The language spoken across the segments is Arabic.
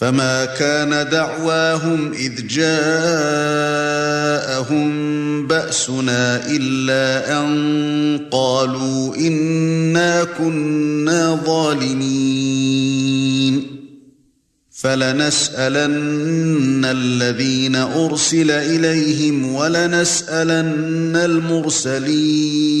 فما كان دعواهم اذ جاءهم باسنا الا ان قالوا انا كنا ظالمين فلنسالن الذين ارسل اليهم ولنسالن المرسلين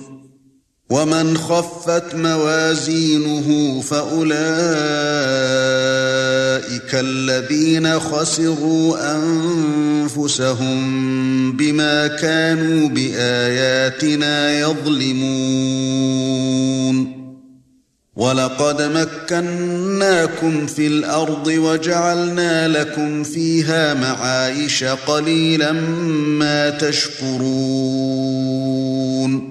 ومن خفت موازينه فأولئك الذين خسروا أنفسهم بما كانوا بآياتنا يظلمون. وَلَقَدْ مَكَّنَّاكُمْ فِي الْأَرْضِ وَجَعَلْنَا لَكُمْ فِيهَا مَعَايِشَ قَلِيلًا مَا تَشْكُرُونَ.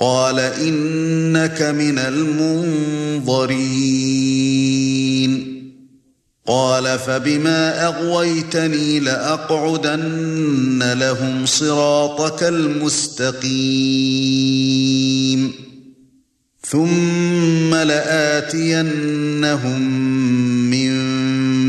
قال إنك من المنظرين. قال فبما أغويتني لأقعدن لهم صراطك المستقيم. ثم لآتينهم من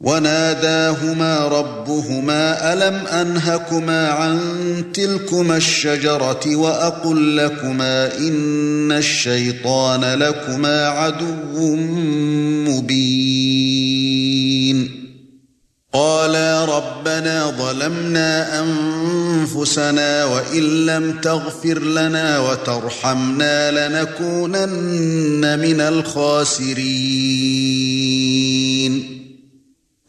وَنَادَاهُمَا رَبُّهُمَا أَلَمْ أَنْهَكُمَا عَنْ تِلْكُمَا الشَّجَرَةِ وَأَقُلْ لَكُمَا إِنَّ الشَّيْطَانَ لَكُمَا عَدُوٌّ مُبِينٌ. قالا ربنا ظلمنا أنفسنا وإن لم تغفر لنا وترحمنا لنكونن من الخاسرين.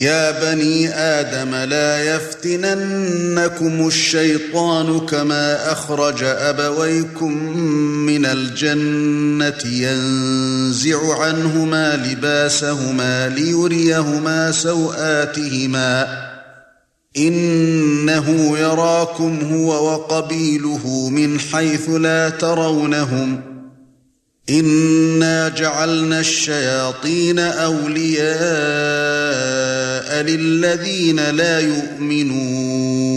يَا بَنِي آدَمَ لَا يَفْتِنَنَّكُمُ الشَّيْطَانُ كَمَا أَخْرَجَ أَبَوَيْكُمْ مِنَ الْجَنَّةِ يَنزِعُ عَنْهُمَا لِبَاسَهُمَا لِيُرِيَهُمَا سَوْآتِهِمَا إنه يراكم هو وقبيله من حيث لا ترونهم إنا جعلنا الشياطين أولياء للذين لا يؤمنون.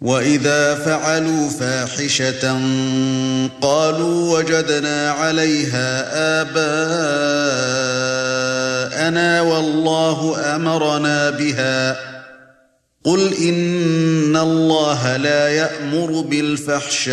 وإذا فعلوا فاحشة قالوا وجدنا عليها آباءنا والله أمرنا بها. قل إن الله لا يأمر بالفحشاء.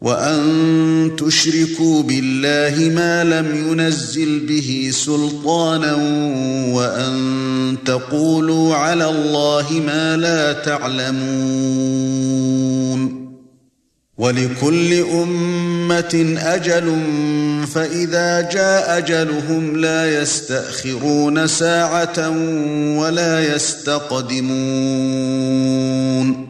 وَأَن تُشْرِكُوا بِاللَّهِ مَا لَمْ يُنَزِّلْ بِهِ سُلْطَانًا وَأَن تَقُولُوا عَلَى اللَّهِ مَا لَا تَعْلَمُونَ. ولكل أمة أجل فإذا جاء أجلهم لا يستأخرون ساعة ولا يستقدمون.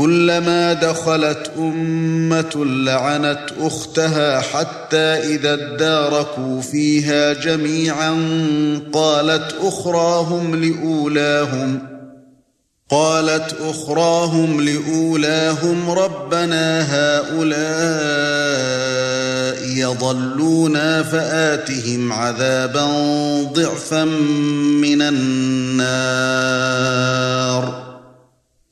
كلما دخلت أمة لعنت أختها حتى إذا اداركوا فيها جميعا قالت أخراهم لأولاهم قالت أخراهم لأولاهم ربنا هؤلاء يضلونا فآتهم عذابا ضعفا من النار.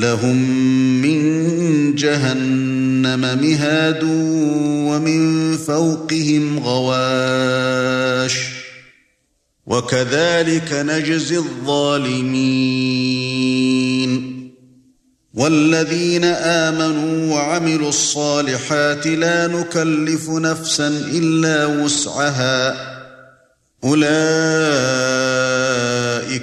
لهم من جهنم مهاد ومن فوقهم غواش وكذلك نجزي الظالمين والذين آمنوا وعملوا الصالحات لا نكلف نفسا إلا وسعها أولئك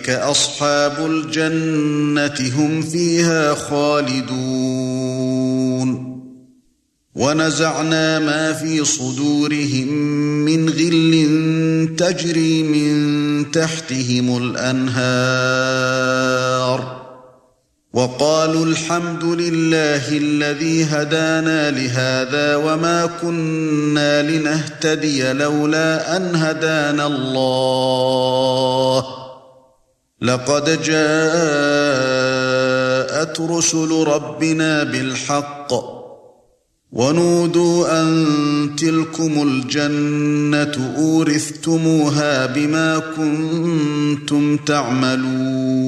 أصحاب الجنة هم فيها خالدون. ونزعنا ما في صدورهم من غل تجري من تحتهم الأنهار. وقالوا الحمد لله الذي هدانا لهذا وما كنا لنهتدي لولا أن هدانا الله. لقد جاءت رسل ربنا بالحق ونودوا أن تلكم الجنة أورثتموها بما كنتم تعملون.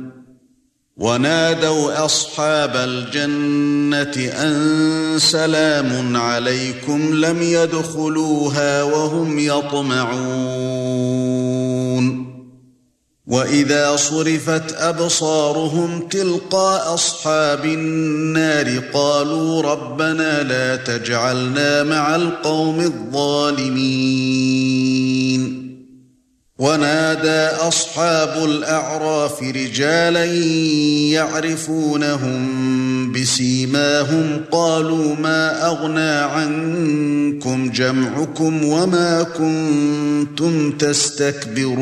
ونادوا أصحاب الجنة أن سلام عليكم لم يدخلوها وهم يطمعون. وإذا صرفت أبصارهم تلقاء أصحاب النار قالوا ربنا لا تجعلنا مع القوم الظالمين. ونادى أصحاب الأعراف رجالا يعرفونهم بسيماهم قالوا ما أغنى عنكم جمعكم وما كنتم تستكبرون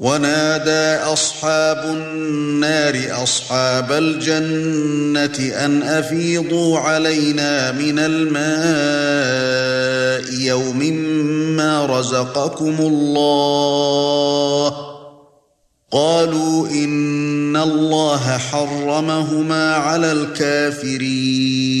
ونادى أصحاب النار أصحاب الجنة أن أفيضوا علينا من الماء يوم ما رزقكم الله. قالوا إن الله حرمهما على الكافرين.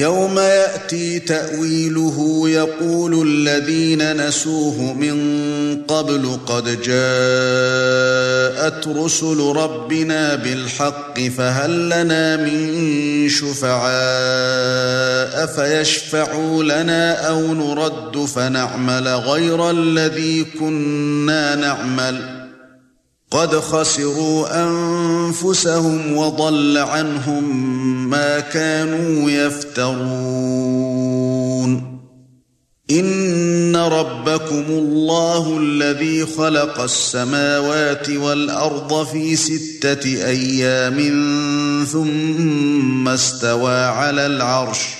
يوم يأتي تأويله يقول الذين نسوه من قبل قد جاءت رسل ربنا بالحق فهل لنا من شفعاء فيشفعوا لنا أو نرد فنعمل غير الذي كنا نعمل قد خسروا أنفسهم وضل عنهم ما كانوا يفترون. إن ربكم الله الذي خلق السماوات والأرض في ستة أيام ثم استوى على العرش.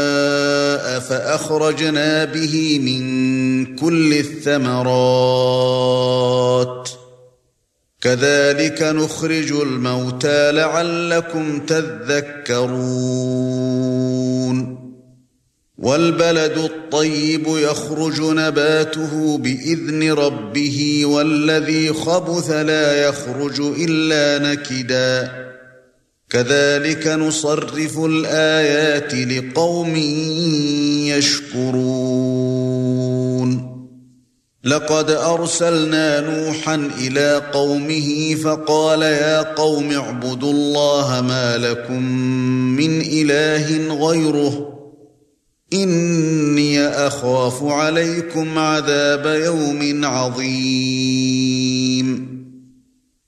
فأخرجنا به من كل الثمرات. كذلك نخرج الموتى لعلكم تذكرون. والبلد الطيب يخرج نباته بإذن ربه والذي خبث لا يخرج إلا نكدا. كذلك نصرف الآيات لقوم يشكرون. لقد أرسلنا نوحا إلى قومه فقال يا قوم اعبدوا الله ما لكم من إله غيره. إِنِّي أَخَافُ عَلَيْكُمْ عَذَابَ يَوْمٍ عَظِيمٍ.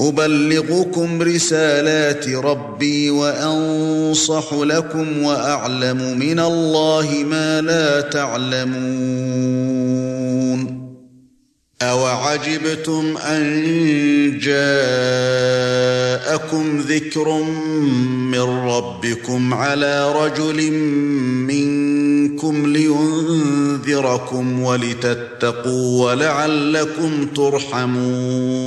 أُبَلِّغُكُمْ رِسَالَاتِ رَبِّي وَأَنصَحُ لَكُمْ وَأَعْلَمُ مِنَ اللَّهِ مَا لَا تَعْلَمُونَ أَوَعَجِبْتُمْ أَن جَاءَكُمْ ذِكْرٌ مِّن رَّبِّكُمْ عَلَى رَجُلٍ مِّنكُمْ لِيُنذِرَكُمْ وَلِتَتَّقُوا وَلَعَلَّكُمْ تُرْحَمُونَ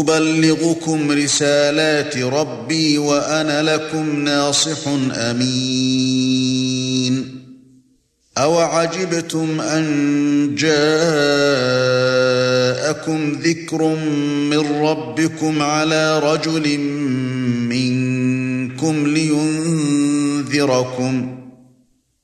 أبلغكم رسالات ربي وأنا لكم ناصح أمين. أَوَعَجِبْتُمْ أَنْ جَاءَكُمْ ذِكْرٌ مِّن رَّبِّكُمْ عَلَى رَجُلٍ مِّنكُمْ لِيُنذِرَكُمْ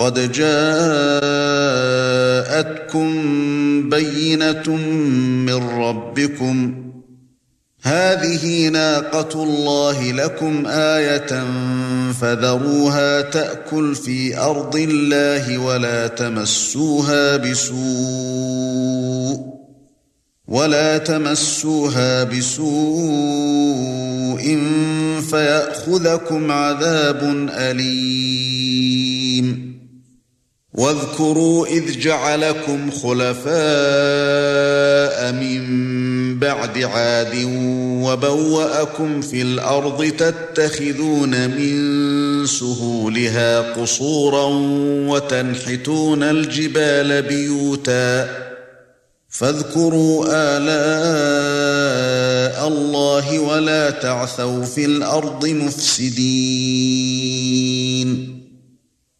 قَدْ جَاءَتْكُمْ بَيِّنَةٌ مِّن رَّبِّكُمْ. هَٰذِهِ نَاقَةُ اللَّهِ لَكُمْ آيَةً فَذَرُوهَا تَأْكُلْ فِي أَرْضِ اللَّهِ وَلَا تَمَسُّوهَا بِسُوءٍ ولا تمسوها بسوء فيأخذكم عذاب أليم. واذكروا إذ جعلكم خلفاء من بعد عاد وبوأكم في الأرض تتخذون من سهولها قصورا وتنحتون الجبال بيوتا فاذكروا آلاء الله ولا تعثوا في الأرض مفسدين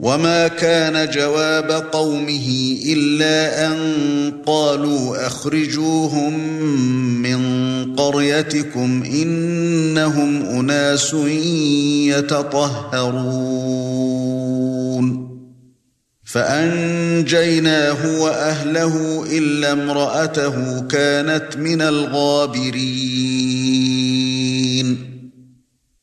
وما كان جواب قومه الا ان قالوا اخرجوهم من قريتكم انهم اناس يتطهرون فانجيناه واهله الا امراته كانت من الغابرين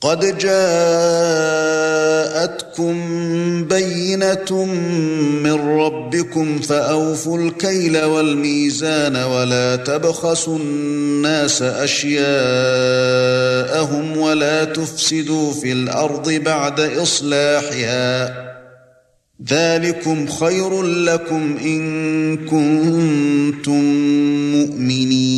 قد جاءتكم بينة من ربكم فأوفوا الكيل والميزان ولا تبخسوا الناس أشياءهم ولا تفسدوا في الأرض بعد إصلاحها. ذلكم خير لكم إن كنتم مؤمنين.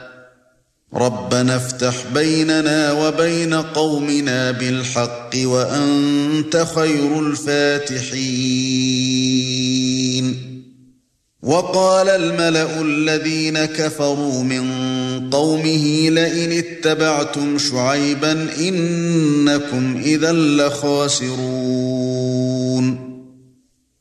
ربنا افتح بيننا وبين قومنا بالحق وأنت خير الفاتحين. وقال الملأ الذين كفروا من قومه لئن اتبعتم شعيبا إنكم إذا لخاسرون.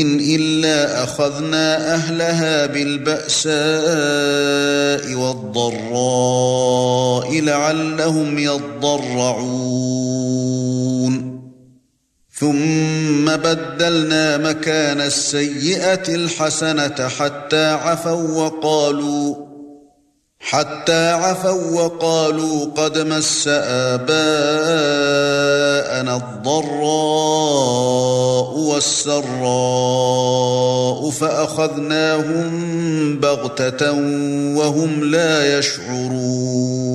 إن إلا أخذنا أهلها بالبأساء والضراء لعلهم يضرعون. ثم بدلنا مكان السيئة الحسنة حتى عفوا وقالوا حتى عفوا وقالوا قد مس آباءنا الضراء والسراء فأخذناهم بغتة وهم لا يشعرون.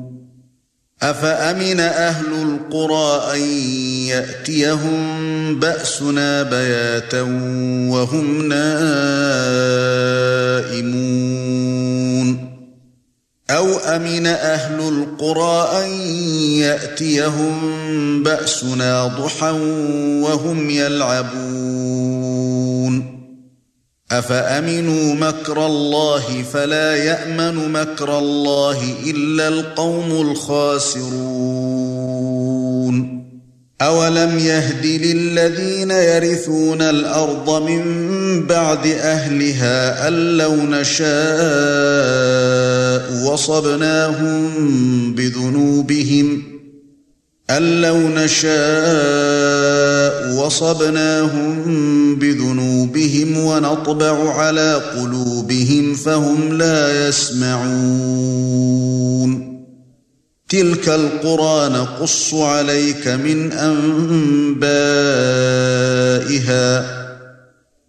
أفأمن أهل القرى أن يأتيهم بأسنا بياتا وهم نائمون؟ أو أمن أهل القرى أن يأتيهم بأسنا ضحى وهم يلعبون؟ أفأمنوا مكر الله فلا يأمن مكر الله إلا القوم الخاسرون أولم يهد للذين يرثون الأرض من بعد أهلها أن لو نشاء وصبناهم بذنوبهم أن لو نشاء وصبناهم بذنوبهم ونطبع على قلوبهم فهم لا يسمعون. تلك القرى نقص عليك من أنبائها.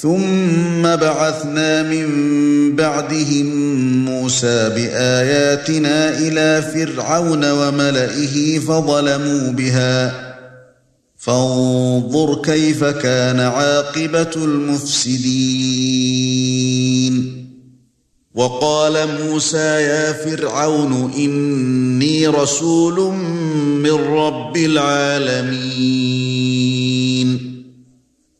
ثُمَّ بَعَثْنَا مِن بَعْدِهِم مُوسَى بِآيَاتِنَا إِلَى فِرْعَوْنَ وَمَلَئِهِ فَظَلَمُوا بِهَا. فَانظُرْ كَيْفَ كَانَ عَاقِبَةُ الْمُفْسِدِينَ. وَقَالَ مُوسَى يَا فِرْعَوْنُ إِنِّي رَسُولٌ مِّن رَّبِّ الْعَالَمِينَ.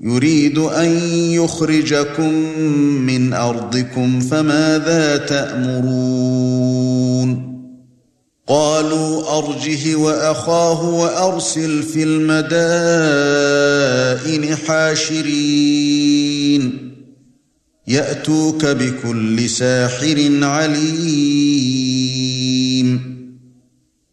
يريد أن يخرجكم من أرضكم فماذا تأمرون؟ قالوا أرجه وأخاه وأرسل في المدائن حاشرين. يأتوك بكل ساحر عليم.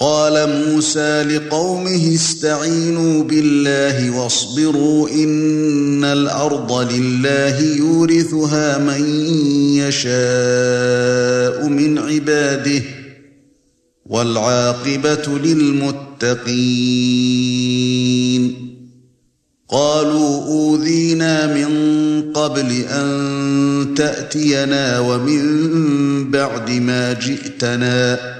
قال موسى لقومه استعينوا بالله واصبروا إن الأرض لله يورثها من يشاء من عباده والعاقبة للمتقين. قالوا أوذينا من قبل أن تأتينا ومن بعد ما جئتنا.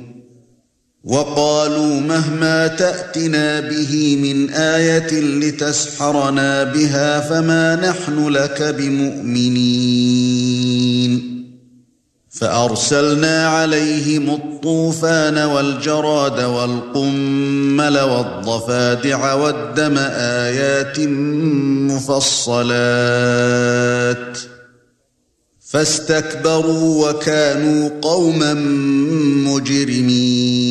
وقالوا مهما تأتنا به من آية لتسحرنا بها فما نحن لك بمؤمنين. فأرسلنا عليهم الطوفان والجراد والقمل والضفادع والدم آيات مفصلات. فاستكبروا وكانوا قوما مجرمين.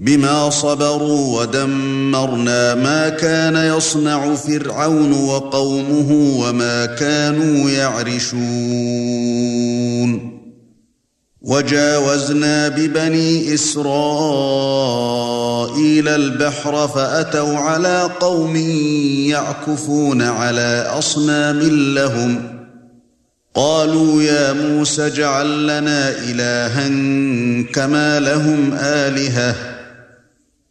بما صبروا ودمرنا ما كان يصنع فرعون وقومه وما كانوا يعرشون. وجاوزنا ببني إسرائيل البحر فأتوا على قوم يعكفون على أصنام لهم. قالوا يا موسى اجعل لنا الها كما لهم آلهة.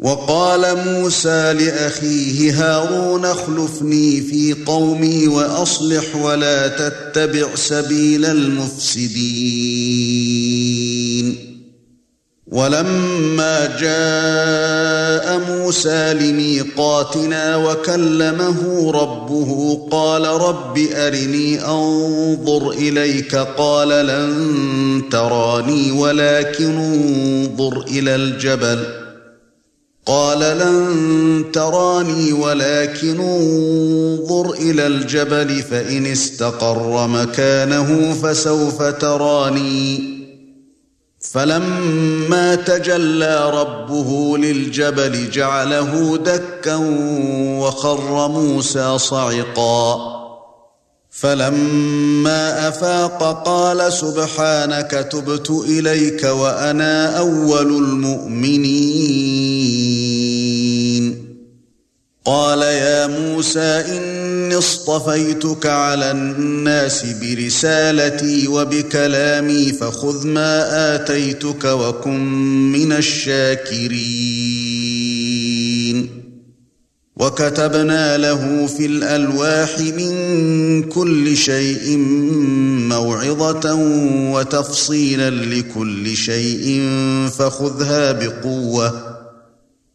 وقال موسى لأخيه هارون اخلفني في قومي وأصلح ولا تتبع سبيل المفسدين. ولما جاء موسى لميقاتنا وكلمه ربه قال رب أرني أنظر إليك. قال لن تراني ولكن انظر إلى الجبل. قال لن تراني ولكن انظر إلى الجبل فإن استقر مكانه فسوف تراني. فَلَمَّا تَجَلَّى رَبُّهُ لِلْجَبَلِ جَعَلَهُ دَكًّا وَخَرَّ مُوسَى صَعِقًا. فَلَمَّا أَفَاقَ قَالَ سُبْحَانَكَ تُبْتُ إِلَيْكَ وَأَنَا أَوَّلُ الْمُؤْمِنِينَ. قَالَ يَا مُوسَى إِنِّي اصْطَفَيْتُكَ عَلَى النَّاسِ بِرِسَالَتِي وَبِكَلَامِي فَخُذْ مَا آتَيْتُكَ وَكُن مِّنَ الشَّاكِرِينَ. وَكَتَبْنَا لَهُ فِي الْأَلْوَاحِ مِن كُلِّ شَيْءٍ مَّوْعِظَةً وَتَفْصِيلًا لِّكُلِّ شَيْءٍ فَخُذْهَا بِقُوَّةٍ.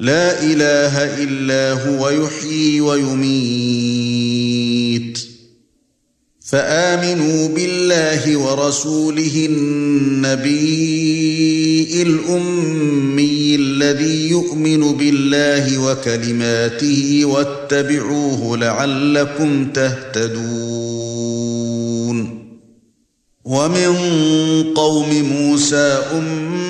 لا إله إلا هو يحيي ويميت. فآمنوا بالله ورسوله النبي الأمي الذي يؤمن بالله وكلماته واتبعوه لعلكم تهتدون. ومن قوم موسى امه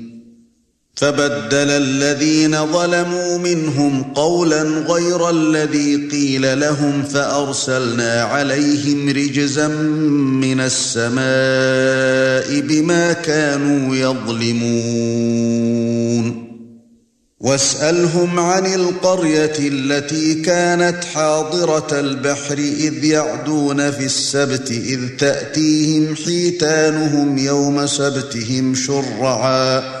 فبدل الذين ظلموا منهم قولا غير الذي قيل لهم فأرسلنا عليهم رجزا من السماء بما كانوا يظلمون. واسألهم عن القرية التي كانت حاضرة البحر إذ يعدون في السبت إذ تأتيهم حيتانهم يوم سبتهم شرعا.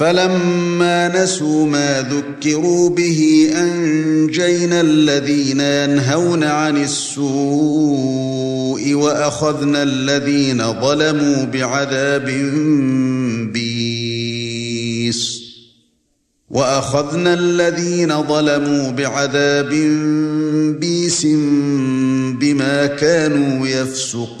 فَلَمَّا نَسُوا مَا ذُكِّرُوا بِهِ أَنجَيْنَا الَّذِينَ يَنْهَوْنَ عَنِ السُّوءِ وَأَخَذْنَا الَّذِينَ ظَلَمُوا بِعَذَابٍ بِئِيسٍ وَأَخَذْنَا الَّذِينَ ظَلَمُوا بِعَذَابٍ بِئِيسٍ بِمَا كَانُوا يَفْسُقُونَ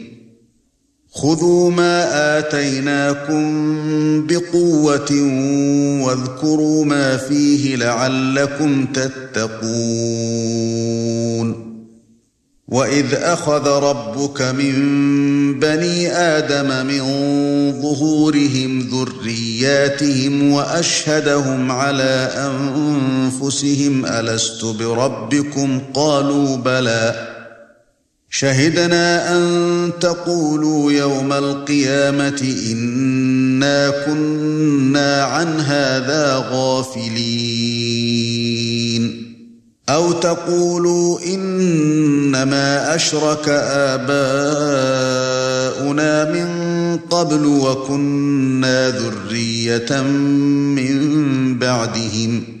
خُذُوا مَا آتَيْنَاكُمْ بِقُوَّةٍ وَاذْكُرُوا مَا فِيهِ لَعَلَّكُمْ تَتَّقُونَ. وَإِذْ أَخَذَ رَبُّكَ مِنْ بَنِي آدَمَ مِنْ ظُهُورِهِمْ ذُرِّيَّاتِهِمْ وَأَشْهَدَهُمْ عَلَى أَنفُسِهِمْ أَلَسْتُ بِرَبِّكُمْ؟ قَالُوا بَلَى. شهدنا أن تقولوا يوم القيامة إنا كنا عن هذا غافلين. أو تقولوا إنما أشرك آباؤنا من قبل وكنا ذرية من بعدهم.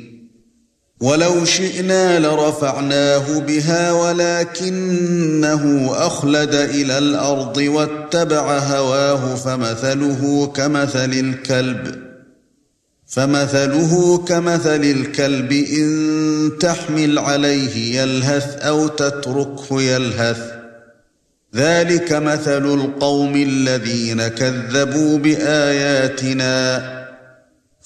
ولو شئنا لرفعناه بها ولكنه أخلد إلى الأرض واتبع هواه فمثله كمثل الكلب فمثله كمثل الكلب إن تحمل عليه يلهث أو تتركه يلهث ذلك مثل القوم الذين كذبوا بآياتنا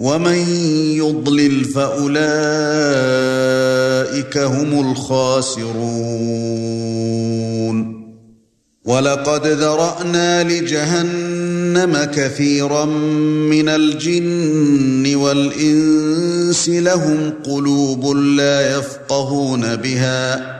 ومن يضلل فأولئك هم الخاسرون. وَلَقَدْ ذَرَأْنَا لِجَهَنَّمَ كَثِيرًا مِنَ الْجِنِّ وَالْإِنسِ لَهُمْ قُلُوبٌ لَّا يَفْقَهُونَ بِهَا.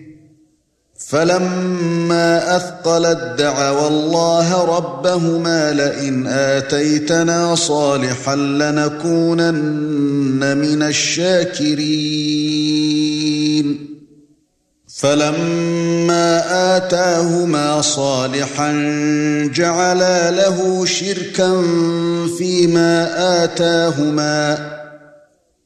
فَلَمَّا أَثْقَلَت دَّعَوَا اللَّهَ رَبَّهُمَا لَئِنْ آتَيْتَنَا صَالِحًا لَّنَكُونَنَّ مِنَ الشَّاكِرِينَ. فَلَمَّا آتَاهُمَا صَالِحًا جَعَلَا لَهُ شِرْكًا فِيمَا آتَاهُمَا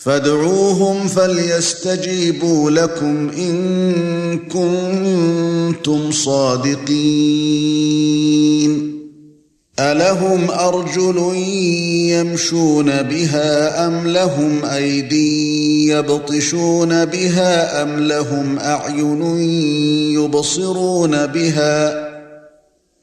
فادعوهم فليستجيبوا لكم إن كنتم صادقين. ألهم أرجل يمشون بها أم لهم أيدي يبطشون بها أم لهم أعين يبصرون بها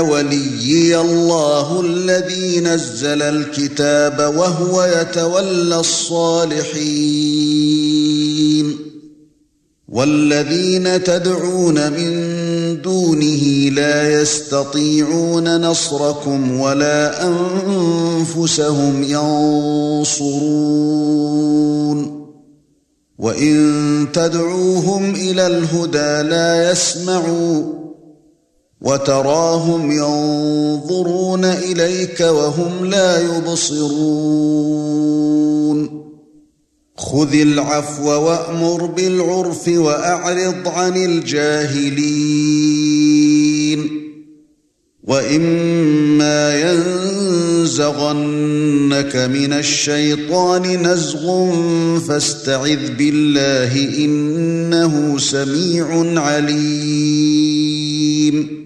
وَلِيِّيَ اللَّهُ الَّذِي نَزَّلَ الْكِتَابَ وَهُوَ يَتَوَلَّى الصَّالِحِينَ. وَالَّذِينَ تَدْعُونَ مِن دُونِهِ لَا يَسْتَطِيعُونَ نَصْرَكُمْ وَلَا أَنفُسَهُمْ يَنصُرُونَ. وَإِن تَدْعُوهُمْ إِلَى الْهُدَى لَا يَسْمَعُوا وَتَرَاهُمْ يَنظُرُونَ إِلَيْكَ وَهُمْ لَا يُبْصِرُونَ. خُذِ الْعَفْوَ وَأْمُرْ بِالْعُرْفِ وَأَعْرِضْ عَنِ الْجَاهِلِينَ. وَإِمَّا يَنزَغَنَّكَ مِنَ الشَّيْطَانِ نَزْغٌ فَاسْتَعِذْ بِاللَّهِ إِنَّهُ سَمِيعٌ عَلِيمٌ.